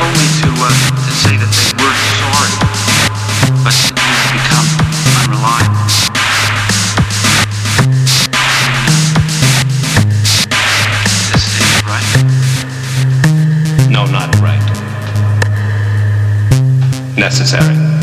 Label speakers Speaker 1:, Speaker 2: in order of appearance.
Speaker 1: only to, uh, to say that they were sorry, but become unreliable. This right.
Speaker 2: No, not right. Necessary.